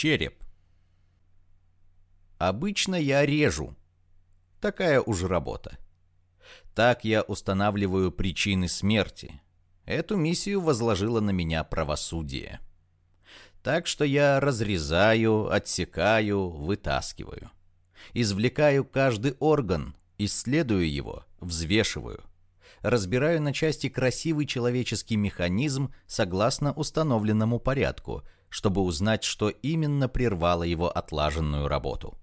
Череп. Обычно я режу. Такая уж работа. Так я устанавливаю причины смерти. Эту миссию возложило на меня правосудие. Так что я разрезаю, отсекаю, вытаскиваю. Извлекаю каждый орган, исследую его, взвешиваю. Разбираю на части красивый человеческий механизм согласно установленному порядку, чтобы узнать, что именно прервало его отлаженную работу.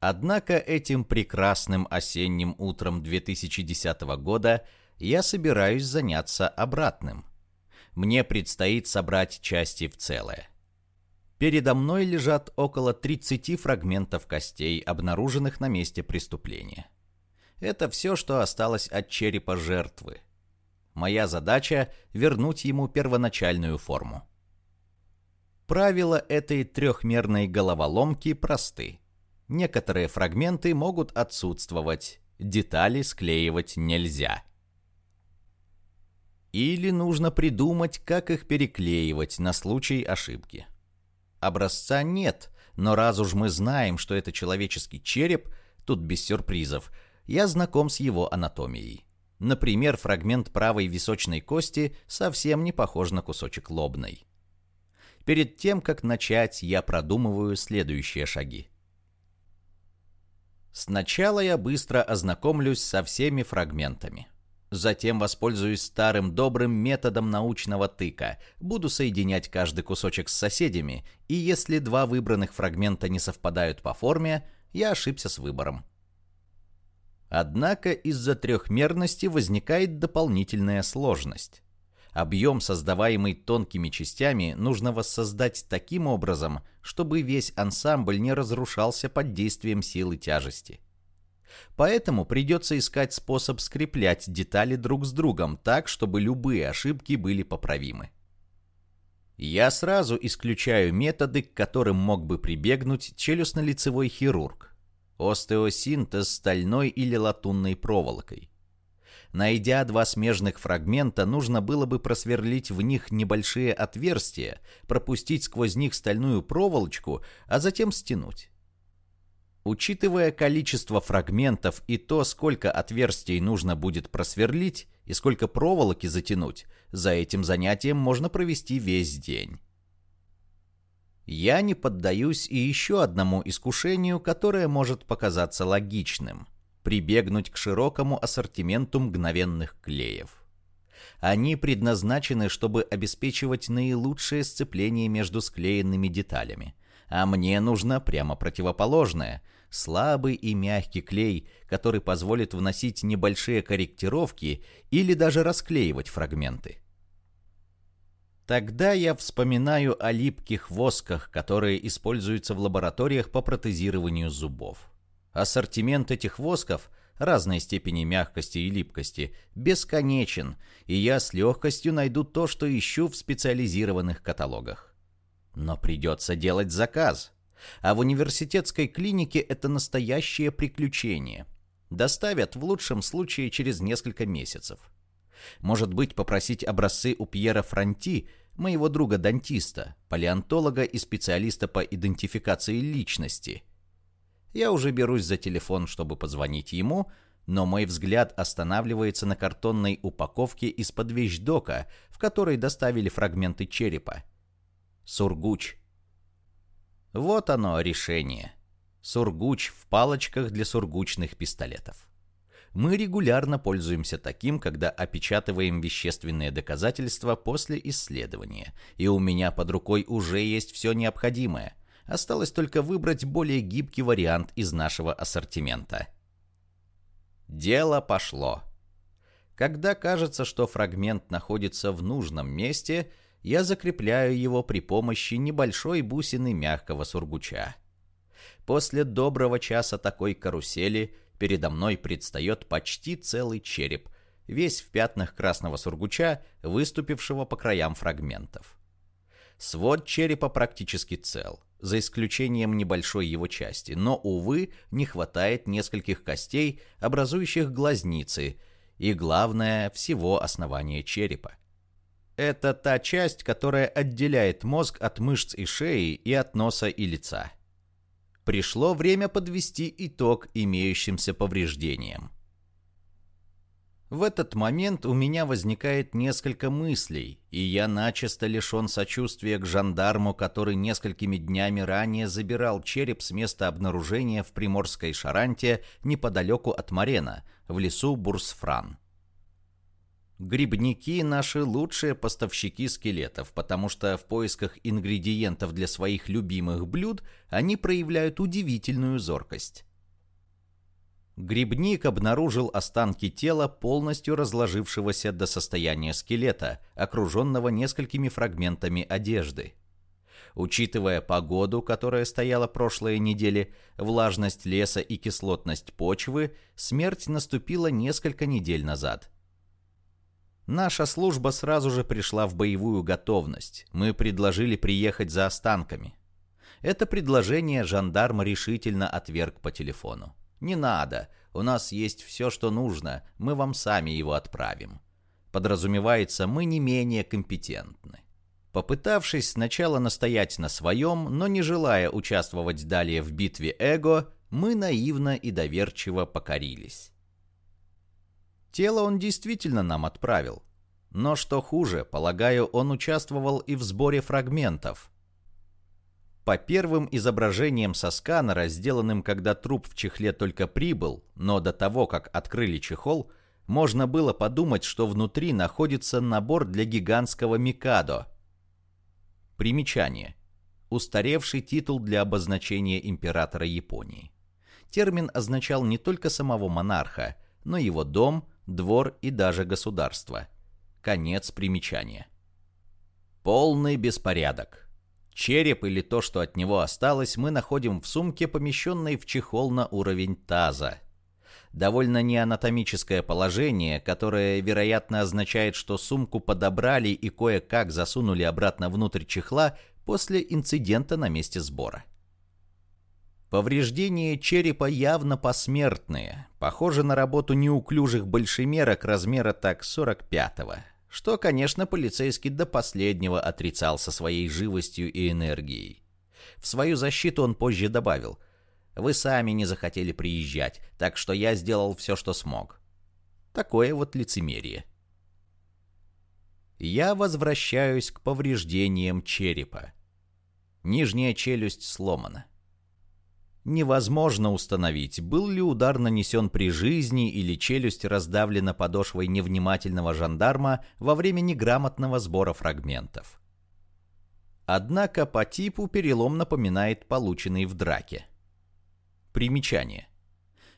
Однако этим прекрасным осенним утром 2010 года я собираюсь заняться обратным. Мне предстоит собрать части в целое. Передо мной лежат около 30 фрагментов костей, обнаруженных на месте преступления. Это все, что осталось от черепа жертвы. Моя задача — вернуть ему первоначальную форму. Правила этой трехмерной головоломки просты. Некоторые фрагменты могут отсутствовать, детали склеивать нельзя. Или нужно придумать, как их переклеивать на случай ошибки. Образца нет, но раз уж мы знаем, что это человеческий череп, тут без сюрпризов, я знаком с его анатомией. Например, фрагмент правой височной кости совсем не похож на кусочек лобной. Перед тем, как начать, я продумываю следующие шаги. Сначала я быстро ознакомлюсь со всеми фрагментами. Затем воспользуюсь старым добрым методом научного тыка. Буду соединять каждый кусочек с соседями, и если два выбранных фрагмента не совпадают по форме, я ошибся с выбором. Однако из-за трехмерности возникает дополнительная сложность. Объем, создаваемый тонкими частями, нужно воссоздать таким образом, чтобы весь ансамбль не разрушался под действием силы тяжести. Поэтому придется искать способ скреплять детали друг с другом так, чтобы любые ошибки были поправимы. Я сразу исключаю методы, к которым мог бы прибегнуть челюстно-лицевой хирург. Остеосинтез стальной или латунной проволокой. Найдя два смежных фрагмента, нужно было бы просверлить в них небольшие отверстия, пропустить сквозь них стальную проволочку, а затем стянуть. Учитывая количество фрагментов и то, сколько отверстий нужно будет просверлить и сколько проволоки затянуть, за этим занятием можно провести весь день. Я не поддаюсь и еще одному искушению, которое может показаться логичным – прибегнуть к широкому ассортименту мгновенных клеев. Они предназначены, чтобы обеспечивать наилучшее сцепление между склеенными деталями. А мне нужно прямо противоположное – слабый и мягкий клей, который позволит вносить небольшие корректировки или даже расклеивать фрагменты. Тогда я вспоминаю о липких восках, которые используются в лабораториях по протезированию зубов. Ассортимент этих восков разной степени мягкости и липкости бесконечен, и я с легкостью найду то, что ищу в специализированных каталогах. Но придется делать заказ. А в университетской клинике это настоящее приключение. Доставят в лучшем случае через несколько месяцев. Может быть, попросить образцы у Пьера Франти, моего друга-дантиста, палеонтолога и специалиста по идентификации личности – я уже берусь за телефон, чтобы позвонить ему, но мой взгляд останавливается на картонной упаковке из-под вещдока, в которой доставили фрагменты черепа. Сургуч. Вот оно, решение. Сургуч в палочках для сургучных пистолетов. Мы регулярно пользуемся таким, когда опечатываем вещественные доказательства после исследования, и у меня под рукой уже есть все необходимое – Осталось только выбрать более гибкий вариант из нашего ассортимента. Дело пошло. Когда кажется, что фрагмент находится в нужном месте, я закрепляю его при помощи небольшой бусины мягкого сургуча. После доброго часа такой карусели передо мной предстает почти целый череп, весь в пятнах красного сургуча, выступившего по краям фрагментов. Свод черепа практически цел за исключением небольшой его части, но, увы, не хватает нескольких костей, образующих глазницы, и, главное, всего основания черепа. Это та часть, которая отделяет мозг от мышц и шеи и от носа и лица. Пришло время подвести итог имеющимся повреждениям. В этот момент у меня возникает несколько мыслей, и я начисто лишен сочувствия к жандарму, который несколькими днями ранее забирал череп с места обнаружения в Приморской Шаранте неподалеку от Марена, в лесу Бурсфран. Грибники – наши лучшие поставщики скелетов, потому что в поисках ингредиентов для своих любимых блюд они проявляют удивительную зоркость. Грибник обнаружил останки тела, полностью разложившегося до состояния скелета, окруженного несколькими фрагментами одежды. Учитывая погоду, которая стояла прошлые недели, влажность леса и кислотность почвы, смерть наступила несколько недель назад – Наша служба сразу же пришла в боевую готовность. Мы предложили приехать за останками. Это предложение жандарм решительно отверг по телефону. «Не надо. У нас есть все, что нужно. Мы вам сами его отправим». Подразумевается, мы не менее компетентны. Попытавшись сначала настоять на своем, но не желая участвовать далее в битве эго, мы наивно и доверчиво покорились. Тело он действительно нам отправил. Но что хуже, полагаю, он участвовал и в сборе фрагментов. По первым изображениям со сканера, сделанным когда труп в чехле только прибыл, но до того, как открыли чехол, можно было подумать, что внутри находится набор для гигантского Микадо. Примечание. Устаревший титул для обозначения императора Японии. Термин означал не только самого монарха, но его дом, двор и даже государство. Конец примечания. Полный беспорядок. Череп или то, что от него осталось, мы находим в сумке, помещенной в чехол на уровень таза. Довольно неанатомическое положение, которое, вероятно, означает, что сумку подобрали и кое-как засунули обратно внутрь чехла после инцидента на месте сбора. Повреждения черепа явно посмертные, похожи на работу неуклюжих большемерок размера так 45-го, что, конечно, полицейский до последнего отрицал со своей живостью и энергией. В свою защиту он позже добавил «Вы сами не захотели приезжать, так что я сделал все, что смог». Такое вот лицемерие. Я возвращаюсь к повреждениям черепа. Нижняя челюсть сломана невозможно установить, был ли удар нанесен при жизни или челюсть раздавлена подошвой невнимательного жандарма во время неграмотного сбора фрагментов. Однако по типу перелом напоминает полученный в драке. Примечание.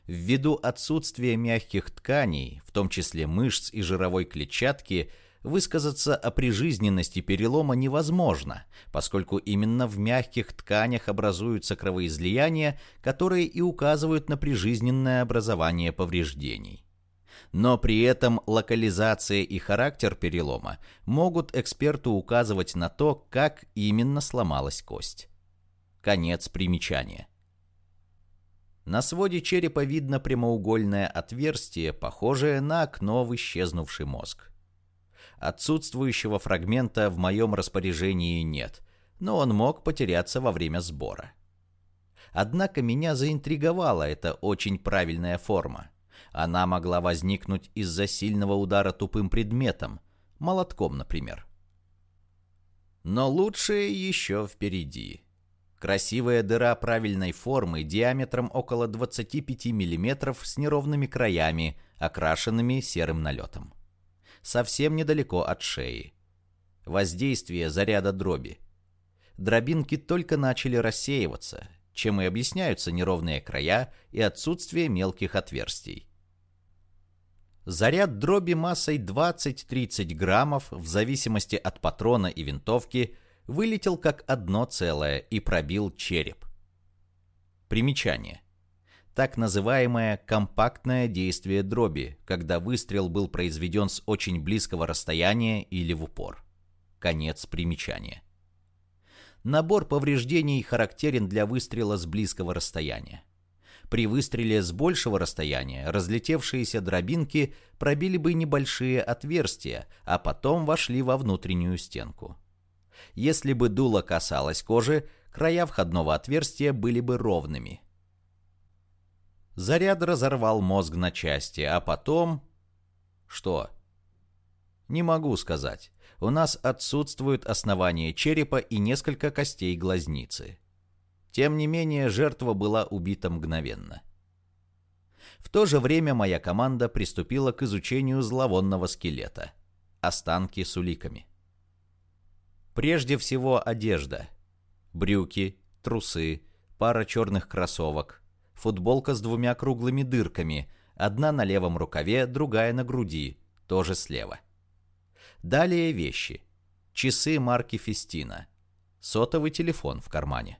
Ввиду отсутствия мягких тканей, в том числе мышц и жировой клетчатки, высказаться о прижизненности перелома невозможно, поскольку именно в мягких тканях образуются кровоизлияния, которые и указывают на прижизненное образование повреждений. Но при этом локализация и характер перелома могут эксперту указывать на то, как именно сломалась кость. Конец примечания. На своде черепа видно прямоугольное отверстие, похожее на окно в исчезнувший мозг. Отсутствующего фрагмента в моем распоряжении нет, но он мог потеряться во время сбора. Однако меня заинтриговала эта очень правильная форма. Она могла возникнуть из-за сильного удара тупым предметом, молотком, например. Но лучшее еще впереди. Красивая дыра правильной формы диаметром около 25 мм с неровными краями, окрашенными серым налетом совсем недалеко от шеи. Воздействие заряда дроби. Дробинки только начали рассеиваться, чем и объясняются неровные края и отсутствие мелких отверстий. Заряд дроби массой 20-30 граммов в зависимости от патрона и винтовки вылетел как одно целое и пробил череп. Примечание так называемое компактное действие дроби, когда выстрел был произведен с очень близкого расстояния или в упор. Конец примечания. Набор повреждений характерен для выстрела с близкого расстояния. При выстреле с большего расстояния разлетевшиеся дробинки пробили бы небольшие отверстия, а потом вошли во внутреннюю стенку. Если бы дуло касалось кожи, края входного отверстия были бы ровными. Заряд разорвал мозг на части, а потом... Что? Не могу сказать. У нас отсутствуют основания черепа и несколько костей глазницы. Тем не менее, жертва была убита мгновенно. В то же время моя команда приступила к изучению зловонного скелета. Останки с уликами. Прежде всего одежда. Брюки, трусы, пара черных кроссовок, футболка с двумя круглыми дырками, одна на левом рукаве, другая на груди, тоже слева. Далее вещи. Часы марки Фестина. Сотовый телефон в кармане.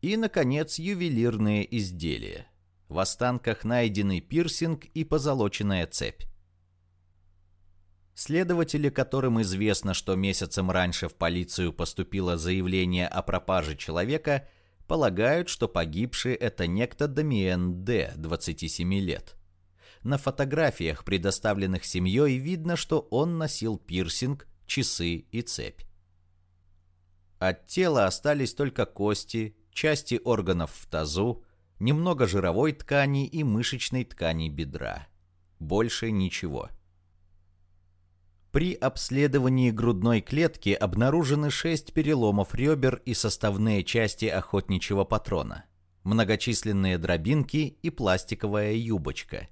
И, наконец, ювелирные изделия. В останках найдены пирсинг и позолоченная цепь. Следователи, которым известно, что месяцем раньше в полицию поступило заявление о пропаже человека, полагают, что погибший это некто Дамиен Д., 27 лет. На фотографиях, предоставленных семьей, видно, что он носил пирсинг, часы и цепь. От тела остались только кости, части органов в тазу, немного жировой ткани и мышечной ткани бедра. Больше ничего. При обследовании грудной клетки обнаружены шесть переломов ребер и составные части охотничьего патрона, многочисленные дробинки и пластиковая юбочка.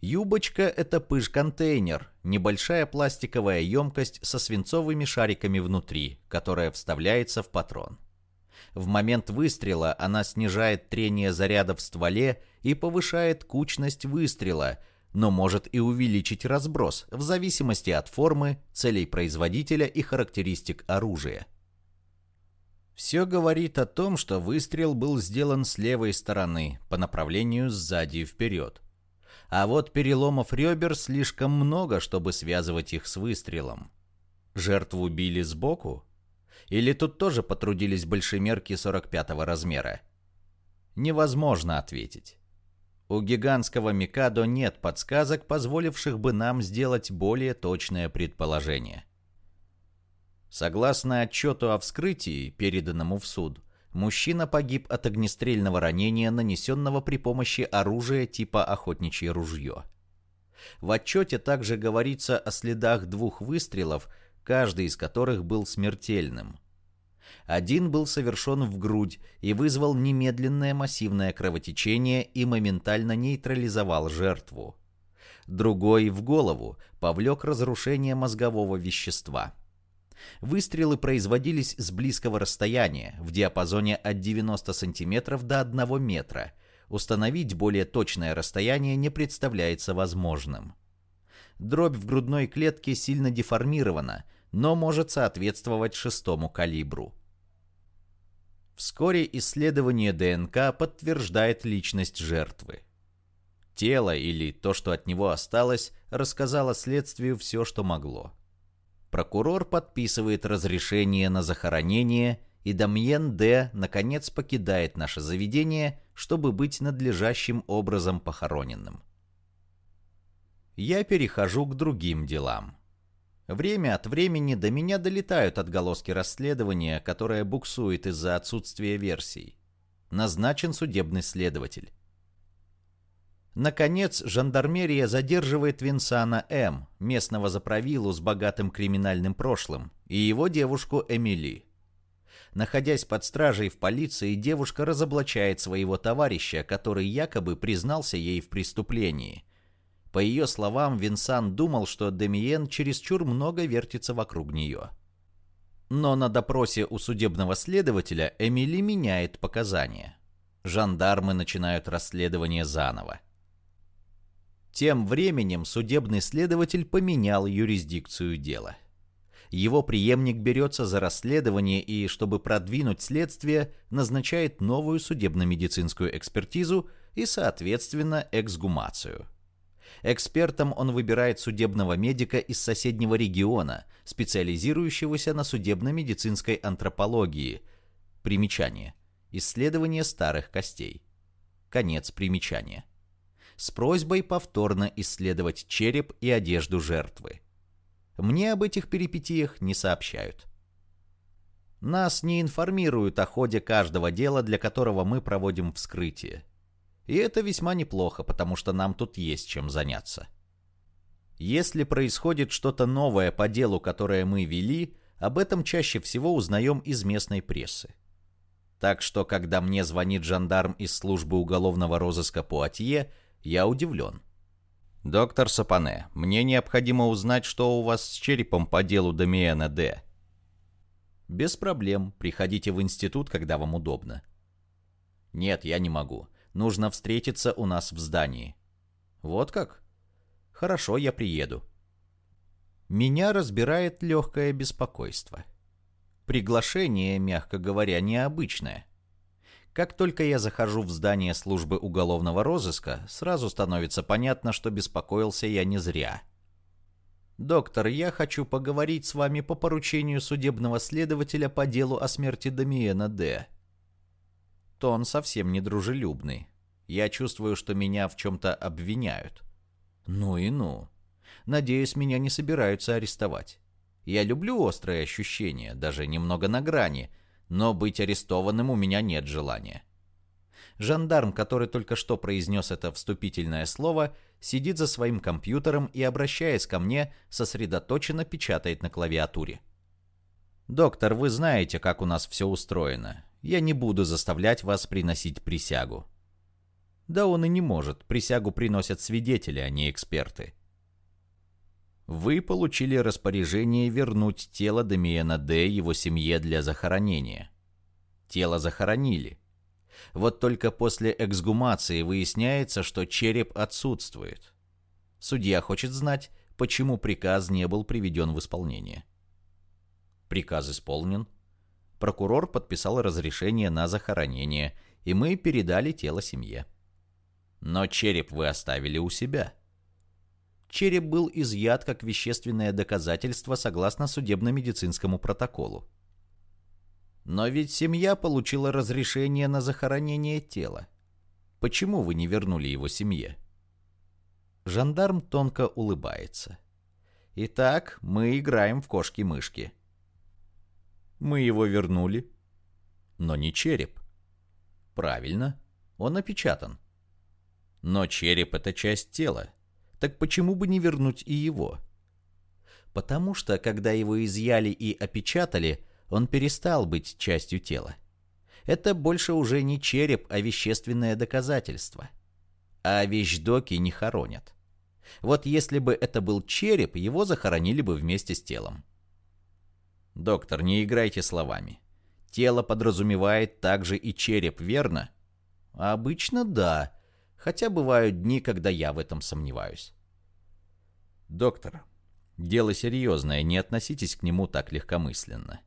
Юбочка – это пыш-контейнер, небольшая пластиковая емкость со свинцовыми шариками внутри, которая вставляется в патрон. В момент выстрела она снижает трение заряда в стволе и повышает кучность выстрела, но может и увеличить разброс в зависимости от формы, целей производителя и характеристик оружия. Все говорит о том, что выстрел был сделан с левой стороны, по направлению сзади вперед. А вот переломов ребер слишком много, чтобы связывать их с выстрелом. Жертву били сбоку? Или тут тоже потрудились большемерки 45-го размера? Невозможно ответить. У гигантского Микадо нет подсказок, позволивших бы нам сделать более точное предположение. Согласно отчету о вскрытии, переданному в суд, мужчина погиб от огнестрельного ранения, нанесенного при помощи оружия типа охотничье ружье. В отчете также говорится о следах двух выстрелов – каждый из которых был смертельным. Один был совершен в грудь и вызвал немедленное массивное кровотечение и моментально нейтрализовал жертву. Другой в голову повлек разрушение мозгового вещества. Выстрелы производились с близкого расстояния, в диапазоне от 90 см до 1 метра. Установить более точное расстояние не представляется возможным. Дробь в грудной клетке сильно деформирована, но может соответствовать шестому калибру. Вскоре исследование ДНК подтверждает личность жертвы. Тело или то, что от него осталось, рассказало следствию все, что могло. Прокурор подписывает разрешение на захоронение, и Дамьен Д. наконец покидает наше заведение, чтобы быть надлежащим образом похороненным. Я перехожу к другим делам. Время от времени до меня долетают отголоски расследования, которое буксует из-за отсутствия версий. Назначен судебный следователь. Наконец, жандармерия задерживает Винсана М., местного заправилу с богатым криминальным прошлым, и его девушку Эмили. Находясь под стражей в полиции, девушка разоблачает своего товарища, который якобы признался ей в преступлении – по ее словам, Винсан думал, что Демиен чересчур много вертится вокруг нее. Но на допросе у судебного следователя Эмили меняет показания. Жандармы начинают расследование заново. Тем временем судебный следователь поменял юрисдикцию дела. Его преемник берется за расследование и, чтобы продвинуть следствие, назначает новую судебно-медицинскую экспертизу и, соответственно, эксгумацию – Экспертом он выбирает судебного медика из соседнего региона, специализирующегося на судебно-медицинской антропологии. Примечание. Исследование старых костей. Конец примечания. С просьбой повторно исследовать череп и одежду жертвы. Мне об этих перипетиях не сообщают. Нас не информируют о ходе каждого дела, для которого мы проводим вскрытие. И это весьма неплохо, потому что нам тут есть чем заняться. Если происходит что-то новое по делу, которое мы вели, об этом чаще всего узнаем из местной прессы. Так что, когда мне звонит жандарм из службы уголовного розыска Пуатье, я удивлен. «Доктор Сапане, мне необходимо узнать, что у вас с черепом по делу Дамиена Д». «Без проблем. Приходите в институт, когда вам удобно». «Нет, я не могу. Нужно встретиться у нас в здании». «Вот как?» Хорошо, я приеду. Меня разбирает легкое беспокойство. Приглашение, мягко говоря, необычное. Как только я захожу в здание службы уголовного розыска, сразу становится понятно, что беспокоился я не зря. «Доктор, я хочу поговорить с вами по поручению судебного следователя по делу о смерти Дамиена Д». Тон совсем не дружелюбный. Я чувствую, что меня в чем-то обвиняют. Ну и ну. Надеюсь, меня не собираются арестовать. Я люблю острые ощущения, даже немного на грани, но быть арестованным у меня нет желания. Жандарм, который только что произнес это вступительное слово, сидит за своим компьютером и, обращаясь ко мне, сосредоточенно печатает на клавиатуре. «Доктор, вы знаете, как у нас все устроено. Я не буду заставлять вас приносить присягу. Да он и не может, присягу приносят свидетели, а не эксперты. Вы получили распоряжение вернуть тело Демиена Д. его семье для захоронения. Тело захоронили. Вот только после эксгумации выясняется, что череп отсутствует. Судья хочет знать, почему приказ не был приведен в исполнение. Приказ исполнен. Прокурор подписал разрешение на захоронение, и мы передали тело семье. Но череп вы оставили у себя. Череп был изъят как вещественное доказательство согласно судебно-медицинскому протоколу. Но ведь семья получила разрешение на захоронение тела. Почему вы не вернули его семье? Жандарм тонко улыбается. Итак, мы играем в кошки-мышки. Мы его вернули. Но не череп. Правильно, он опечатан. Но череп — это часть тела. Так почему бы не вернуть и его? Потому что, когда его изъяли и опечатали, он перестал быть частью тела. Это больше уже не череп, а вещественное доказательство. А вещдоки не хоронят. Вот если бы это был череп, его захоронили бы вместе с телом. Доктор, не играйте словами. Тело подразумевает также и череп, верно? Обычно да, хотя бывают дни, когда я в этом сомневаюсь. Доктор, дело серьезное, не относитесь к нему так легкомысленно.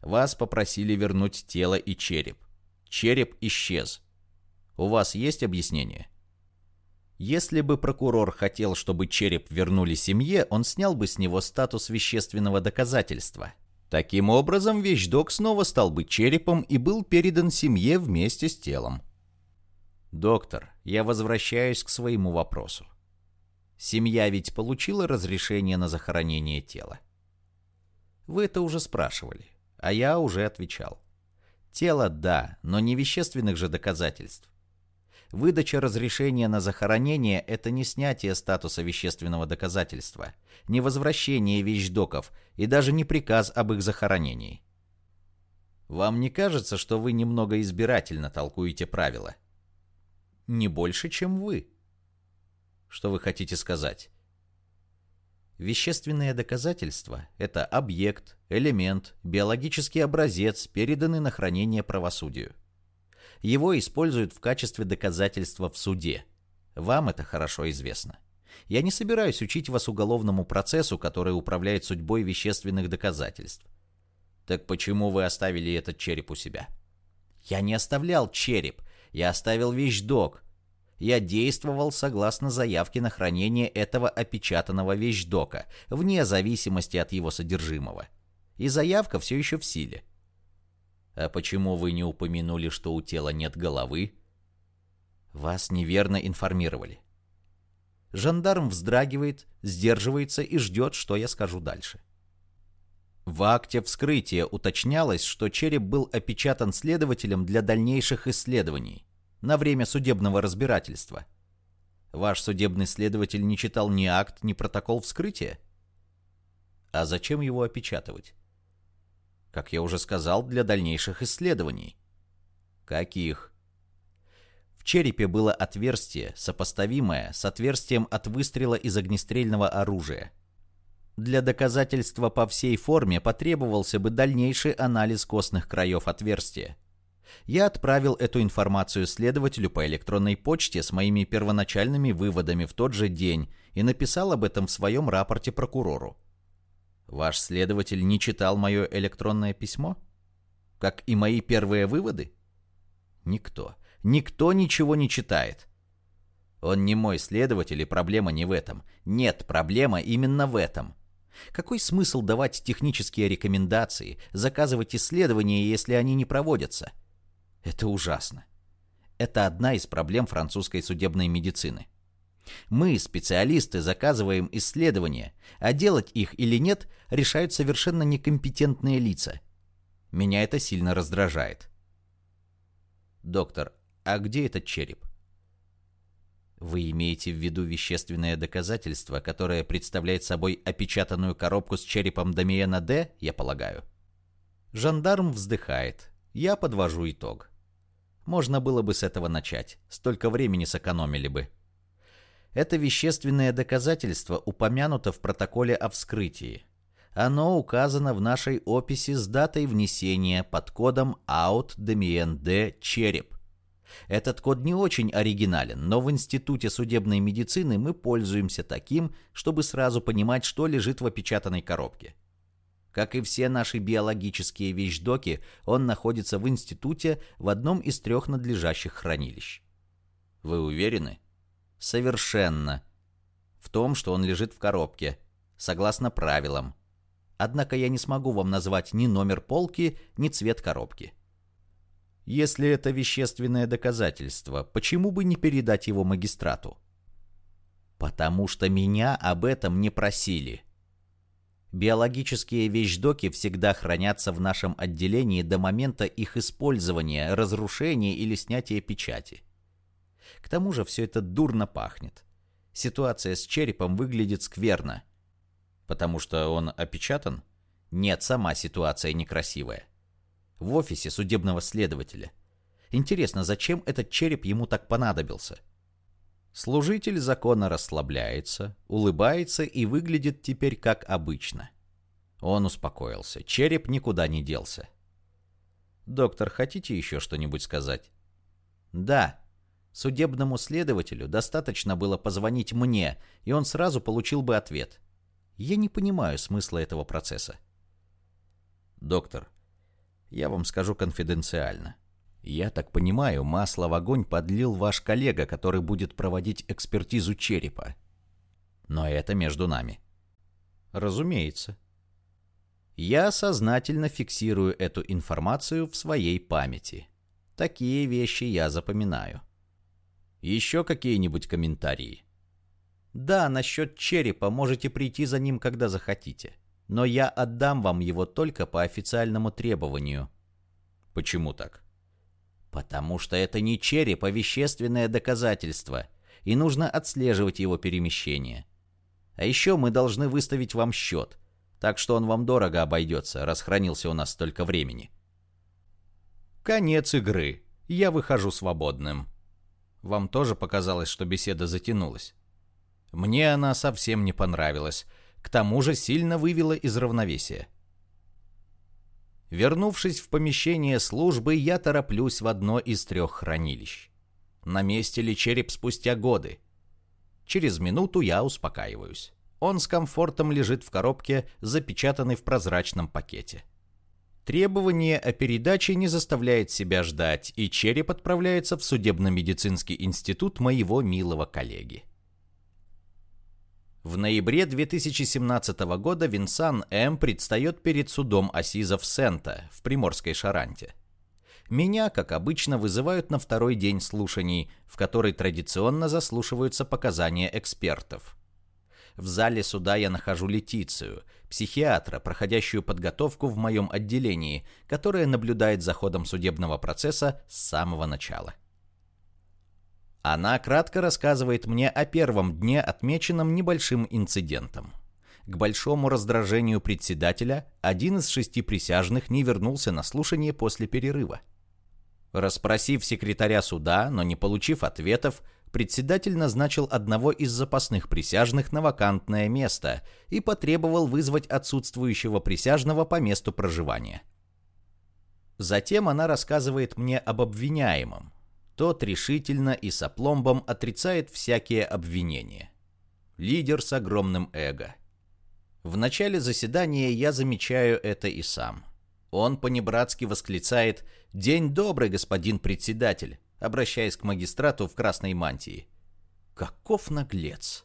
Вас попросили вернуть тело и череп. Череп исчез. У вас есть объяснение? Если бы прокурор хотел, чтобы череп вернули семье, он снял бы с него статус вещественного доказательства. Таким образом, вещдок снова стал бы черепом и был передан семье вместе с телом. «Доктор, я возвращаюсь к своему вопросу. Семья ведь получила разрешение на захоронение тела?» Вы это уже спрашивали, а я уже отвечал. Тело – да, но не вещественных же доказательств. Выдача разрешения на захоронение – это не снятие статуса вещественного доказательства, не возвращение вещдоков и даже не приказ об их захоронении. Вам не кажется, что вы немного избирательно толкуете правила? не больше, чем вы. Что вы хотите сказать? Вещественное доказательство – это объект, элемент, биологический образец, переданный на хранение правосудию. Его используют в качестве доказательства в суде. Вам это хорошо известно. Я не собираюсь учить вас уголовному процессу, который управляет судьбой вещественных доказательств. Так почему вы оставили этот череп у себя? Я не оставлял череп. Я оставил вещдок. Я действовал согласно заявке на хранение этого опечатанного вещдока, вне зависимости от его содержимого. И заявка все еще в силе. А почему вы не упомянули, что у тела нет головы? Вас неверно информировали. Жандарм вздрагивает, сдерживается и ждет, что я скажу дальше. В акте вскрытия уточнялось, что череп был опечатан следователем для дальнейших исследований на время судебного разбирательства. Ваш судебный следователь не читал ни акт, ни протокол вскрытия? А зачем его опечатывать? Как я уже сказал, для дальнейших исследований. Каких? В черепе было отверстие, сопоставимое с отверстием от выстрела из огнестрельного оружия. Для доказательства по всей форме потребовался бы дальнейший анализ костных краев отверстия. Я отправил эту информацию следователю по электронной почте с моими первоначальными выводами в тот же день и написал об этом в своем рапорте прокурору. Ваш следователь не читал мое электронное письмо? Как и мои первые выводы? Никто. Никто ничего не читает. Он не мой следователь, и проблема не в этом. Нет, проблема именно в этом. Какой смысл давать технические рекомендации, заказывать исследования, если они не проводятся? Это ужасно. Это одна из проблем французской судебной медицины. Мы, специалисты, заказываем исследования, а делать их или нет решают совершенно некомпетентные лица. Меня это сильно раздражает. Доктор, а где этот череп? Вы имеете в виду вещественное доказательство, которое представляет собой опечатанную коробку с черепом Дамиена Д, я полагаю? Жандарм вздыхает. Я подвожу итог. Можно было бы с этого начать. Столько времени сэкономили бы. Это вещественное доказательство упомянуто в протоколе о вскрытии. Оно указано в нашей описи с датой внесения под кодом out Damien D череп. Этот код не очень оригинален, но в Институте судебной медицины мы пользуемся таким, чтобы сразу понимать, что лежит в опечатанной коробке. Как и все наши биологические вещдоки, он находится в институте в одном из трех надлежащих хранилищ. Вы уверены? Совершенно. В том, что он лежит в коробке, согласно правилам. Однако я не смогу вам назвать ни номер полки, ни цвет коробки. Если это вещественное доказательство, почему бы не передать его магистрату? Потому что меня об этом не просили. Биологические вещдоки всегда хранятся в нашем отделении до момента их использования, разрушения или снятия печати. К тому же все это дурно пахнет. Ситуация с черепом выглядит скверно. Потому что он опечатан? Нет, сама ситуация некрасивая. В офисе судебного следователя. Интересно, зачем этот череп ему так понадобился? Служитель закона расслабляется, улыбается и выглядит теперь как обычно. Он успокоился. Череп никуда не делся. «Доктор, хотите еще что-нибудь сказать?» «Да», Судебному следователю достаточно было позвонить мне, и он сразу получил бы ответ. Я не понимаю смысла этого процесса. Доктор, я вам скажу конфиденциально. Я так понимаю, масло в огонь подлил ваш коллега, который будет проводить экспертизу черепа. Но это между нами. Разумеется. Я сознательно фиксирую эту информацию в своей памяти. Такие вещи я запоминаю. Еще какие-нибудь комментарии? Да, насчет черепа можете прийти за ним, когда захотите. Но я отдам вам его только по официальному требованию. Почему так? Потому что это не череп, а вещественное доказательство, и нужно отслеживать его перемещение. А еще мы должны выставить вам счет, так что он вам дорого обойдется, раз хранился у нас столько времени. Конец игры. Я выхожу свободным. Вам тоже показалось, что беседа затянулась? Мне она совсем не понравилась. К тому же сильно вывела из равновесия. Вернувшись в помещение службы, я тороплюсь в одно из трех хранилищ. На месте ли череп спустя годы? Через минуту я успокаиваюсь. Он с комфортом лежит в коробке, запечатанной в прозрачном пакете. Требование о передаче не заставляет себя ждать, и череп отправляется в судебно-медицинский институт моего милого коллеги. В ноябре 2017 года Винсан М. предстает перед судом Асизов Сента в Приморской Шаранте. меня, как обычно, вызывают на второй день слушаний, в который традиционно заслушиваются показания экспертов. В зале суда я нахожу Летицию, психиатра, проходящую подготовку в моем отделении, которая наблюдает за ходом судебного процесса с самого начала. Она кратко рассказывает мне о первом дне, отмеченном небольшим инцидентом. К большому раздражению председателя, один из шести присяжных не вернулся на слушание после перерыва. Распросив секретаря суда, но не получив ответов, председатель назначил одного из запасных присяжных на вакантное место и потребовал вызвать отсутствующего присяжного по месту проживания. Затем она рассказывает мне об обвиняемом. Тот решительно и с опломбом отрицает всякие обвинения. Лидер с огромным эго. В начале заседания я замечаю это и сам. Он понебратски восклицает «День добрый, господин председатель», обращаясь к магистрату в красной мантии. Каков наглец!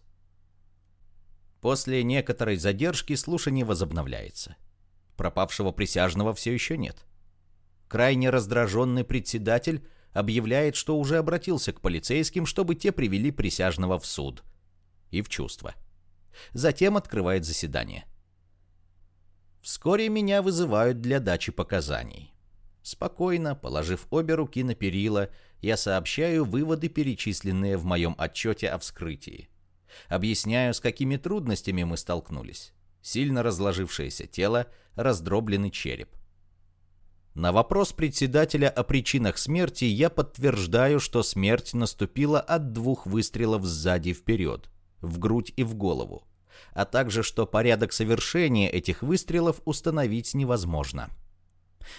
После некоторой задержки слушание возобновляется. Пропавшего присяжного все еще нет. Крайне раздраженный председатель объявляет, что уже обратился к полицейским, чтобы те привели присяжного в суд. И в чувство. Затем открывает заседание. Вскоре меня вызывают для дачи показаний. Спокойно, положив обе руки на перила, я сообщаю выводы, перечисленные в моем отчете о вскрытии. Объясняю, с какими трудностями мы столкнулись. Сильно разложившееся тело, раздробленный череп. На вопрос председателя о причинах смерти я подтверждаю, что смерть наступила от двух выстрелов сзади вперед, в грудь и в голову, а также что порядок совершения этих выстрелов установить невозможно.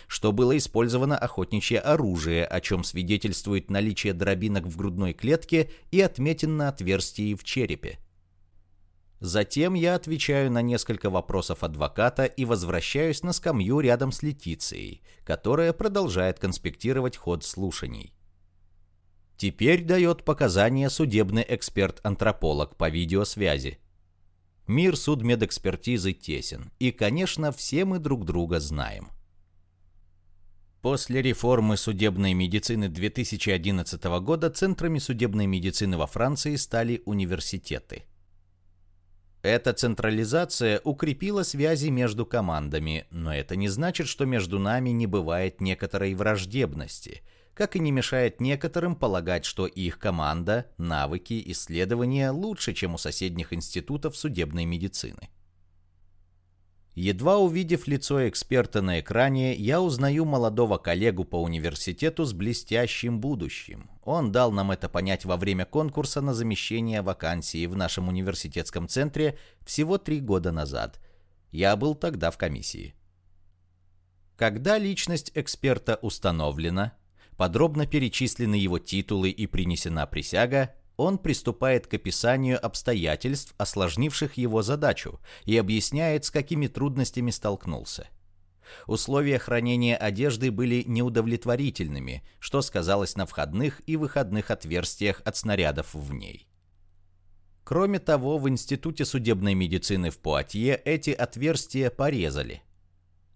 Что было использовано охотничье оружие, о чем свидетельствует наличие дробинок в грудной клетке и отметин на отверстии в черепе. Затем я отвечаю на несколько вопросов адвоката и возвращаюсь на скамью рядом с Летицией, которая продолжает конспектировать ход слушаний. Теперь дает показания судебный эксперт-антрополог по видеосвязи. Мир судмедэкспертизы тесен, и, конечно, все мы друг друга знаем. После реформы судебной медицины 2011 года центрами судебной медицины во Франции стали университеты – эта централизация укрепила связи между командами, но это не значит, что между нами не бывает некоторой враждебности, как и не мешает некоторым полагать, что их команда, навыки, исследования лучше, чем у соседних институтов судебной медицины. Едва увидев лицо эксперта на экране, я узнаю молодого коллегу по университету с блестящим будущим. Он дал нам это понять во время конкурса на замещение вакансии в нашем университетском центре всего три года назад. Я был тогда в комиссии. Когда личность эксперта установлена, подробно перечислены его титулы и принесена присяга, он приступает к описанию обстоятельств, осложнивших его задачу, и объясняет, с какими трудностями столкнулся. Условия хранения одежды были неудовлетворительными, что сказалось на входных и выходных отверстиях от снарядов в ней. Кроме того, в Институте судебной медицины в Пуатье эти отверстия порезали.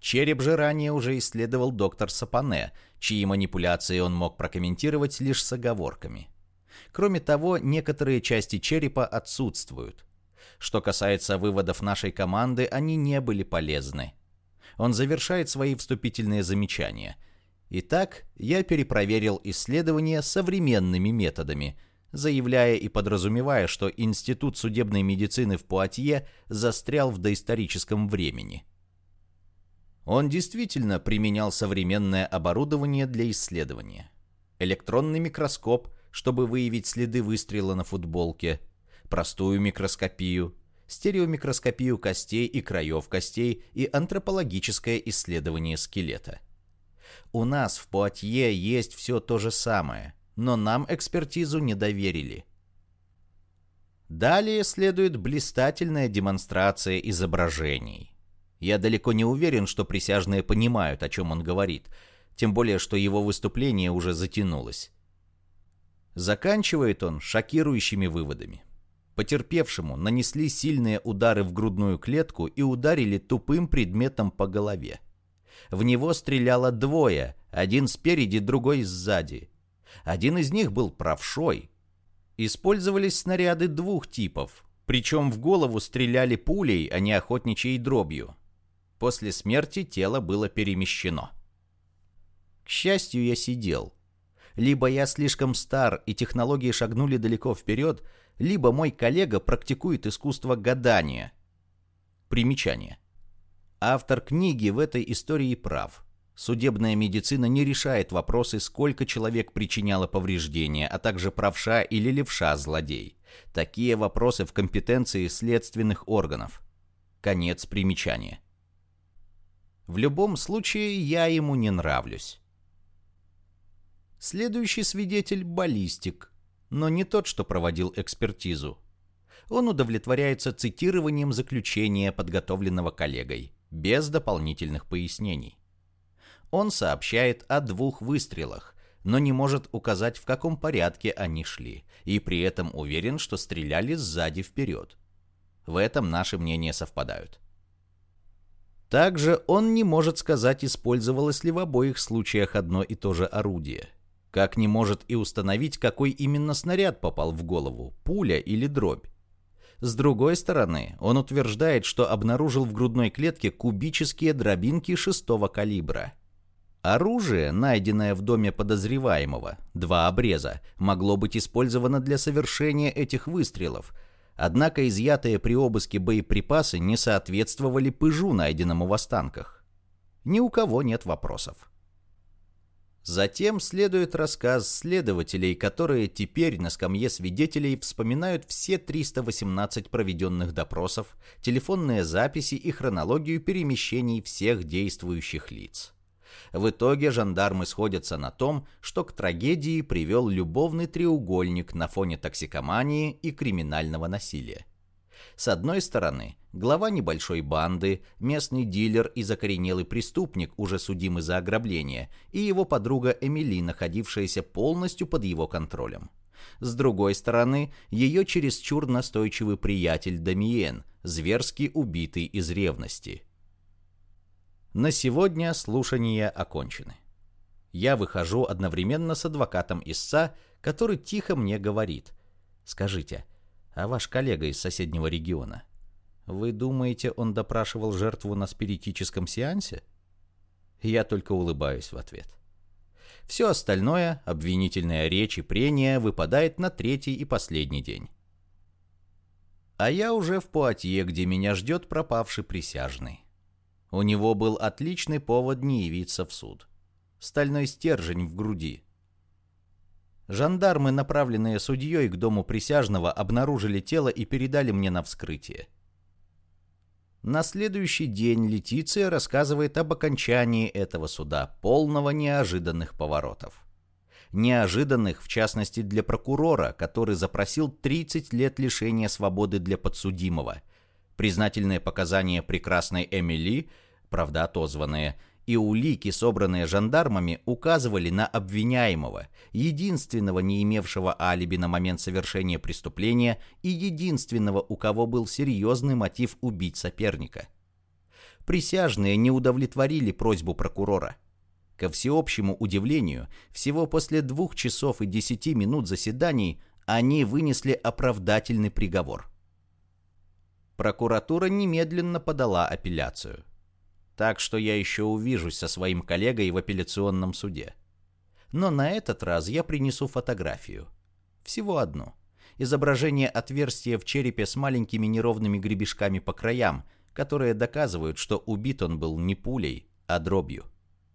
Череп же ранее уже исследовал доктор Сапане, чьи манипуляции он мог прокомментировать лишь с оговорками. Кроме того, некоторые части черепа отсутствуют. Что касается выводов нашей команды, они не были полезны. Он завершает свои вступительные замечания. Итак, я перепроверил исследования современными методами, заявляя и подразумевая, что Институт судебной медицины в Пуатье застрял в доисторическом времени. Он действительно применял современное оборудование для исследования. Электронный микроскоп, чтобы выявить следы выстрела на футболке, простую микроскопию, стереомикроскопию костей и краев костей и антропологическое исследование скелета. У нас в Пуатье есть все то же самое, но нам экспертизу не доверили. Далее следует блистательная демонстрация изображений. Я далеко не уверен, что присяжные понимают, о чем он говорит, тем более, что его выступление уже затянулось. Заканчивает он шокирующими выводами. Потерпевшему нанесли сильные удары в грудную клетку и ударили тупым предметом по голове. В него стреляло двое, один спереди, другой сзади. Один из них был правшой. Использовались снаряды двух типов, причем в голову стреляли пулей, а не охотничьей дробью. После смерти тело было перемещено. К счастью, я сидел. Либо я слишком стар и технологии шагнули далеко вперед, либо мой коллега практикует искусство гадания. Примечание. Автор книги в этой истории прав. Судебная медицина не решает вопросы, сколько человек причиняло повреждения, а также правша или левша злодей. Такие вопросы в компетенции следственных органов. Конец примечания. В любом случае, я ему не нравлюсь. Следующий свидетель – баллистик, но не тот, что проводил экспертизу. Он удовлетворяется цитированием заключения, подготовленного коллегой, без дополнительных пояснений. Он сообщает о двух выстрелах, но не может указать, в каком порядке они шли, и при этом уверен, что стреляли сзади вперед. В этом наши мнения совпадают. Также он не может сказать, использовалось ли в обоих случаях одно и то же орудие. Как не может и установить, какой именно снаряд попал в голову, пуля или дробь. С другой стороны, он утверждает, что обнаружил в грудной клетке кубические дробинки шестого калибра. Оружие, найденное в доме подозреваемого, два обреза, могло быть использовано для совершения этих выстрелов, однако изъятые при обыске боеприпасы не соответствовали пыжу, найденному в останках. Ни у кого нет вопросов. Затем следует рассказ следователей, которые теперь на скамье свидетелей вспоминают все 318 проведенных допросов, телефонные записи и хронологию перемещений всех действующих лиц. В итоге жандармы сходятся на том, что к трагедии привел любовный треугольник на фоне токсикомании и криминального насилия. С одной стороны, глава небольшой банды, местный дилер и закоренелый преступник, уже судимый за ограбление, и его подруга Эмили, находившаяся полностью под его контролем. С другой стороны, ее чересчур настойчивый приятель Дамиен, зверски убитый из ревности. На сегодня слушания окончены. Я выхожу одновременно с адвокатом истца, который тихо мне говорит. «Скажите, а ваш коллега из соседнего региона. Вы думаете, он допрашивал жертву на спиритическом сеансе? Я только улыбаюсь в ответ. Все остальное, обвинительная речь и прения, выпадает на третий и последний день. А я уже в Пуатье, где меня ждет пропавший присяжный. У него был отличный повод не явиться в суд. Стальной стержень в груди. Жандармы, направленные судьей к дому присяжного, обнаружили тело и передали мне на вскрытие. На следующий день Летиция рассказывает об окончании этого суда, полного неожиданных поворотов. Неожиданных, в частности, для прокурора, который запросил 30 лет лишения свободы для подсудимого. Признательные показания прекрасной Эмили, правда отозванные, и улики, собранные жандармами, указывали на обвиняемого, единственного не имевшего алиби на момент совершения преступления и единственного, у кого был серьезный мотив убить соперника. Присяжные не удовлетворили просьбу прокурора. Ко всеобщему удивлению, всего после двух часов и десяти минут заседаний они вынесли оправдательный приговор. Прокуратура немедленно подала апелляцию – так что я еще увижусь со своим коллегой в апелляционном суде. Но на этот раз я принесу фотографию. Всего одну. Изображение отверстия в черепе с маленькими неровными гребешками по краям, которые доказывают, что убит он был не пулей, а дробью.